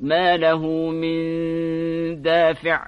ما له من دافع